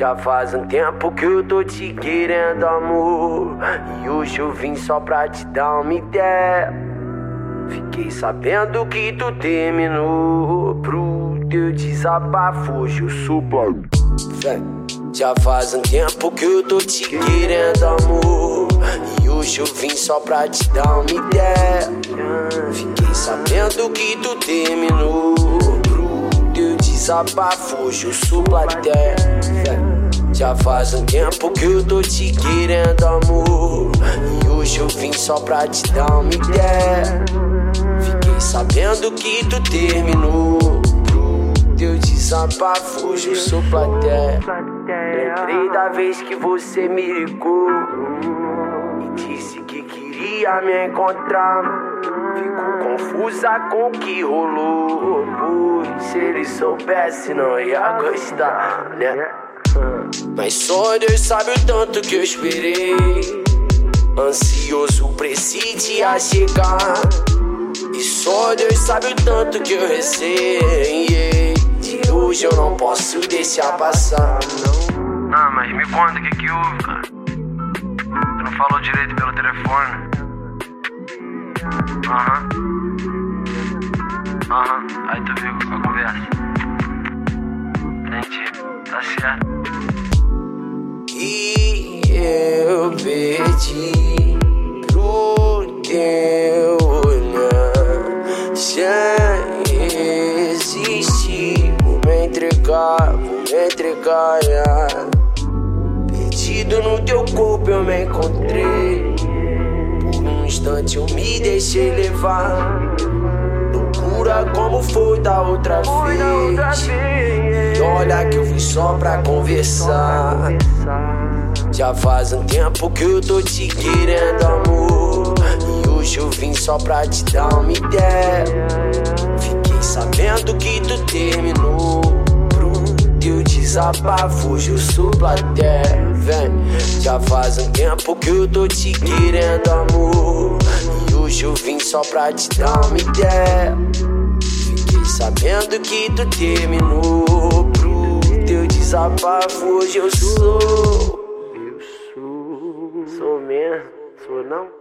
Já faz um tempo que eu tô te querendo, amor. E hoje eu vim só pra te dar uma ideia. Fiquei sabendo que tu terminou pro teu desabafo. Hoje eu sou Já faz um tempo que eu tô te querendo, amor. E hoje eu vim só pra te dar uma ideia. Fiquei sabendo que tu terminou desabafo, hoje eu sou plateia. Já faz um tempo que eu tô te querendo, amor. E hoje eu vim só pra te dar uma ideia. Fiquei sabendo que tu terminou. Pro teu desabafo, eu sou plateia. Lembrei da vez que você me ligou e disse que queria me encontrar. Fico confusa com o que rolou. Pois se ele soubesse, não ia gostar, né? Mas só Deus sabe o tanto que eu esperei. Ansioso esse dia chegar. E só Deus sabe o tanto que eu recei. De hoje eu não posso deixar passar, não. Ah, mas me conta o que, que houve, cara. Tu não falou direito pelo telefone. Aham. Aham. Aí tu viu a conversa. Entendi. Tá certo. Eu perdi pro teu olhar. Existi. Vou me entregar, vou me entregar. Perdido no teu corpo eu me encontrei instante eu me deixei levar. Loucura como foi da outra vez. E olha que eu vim só pra conversar. Já faz um tempo que eu tô te querendo, amor. E hoje eu vim só pra te dar uma ideia. Fiquei sabendo que tu terminou. Pro teu desabafo, hoje eu. Vem, já faz um tempo que eu tô te querendo, amor. E hoje eu vim só pra te dar uma ideia. Fiquei sabendo que tu terminou. Pro teu desabafo, hoje eu sou. Sou não?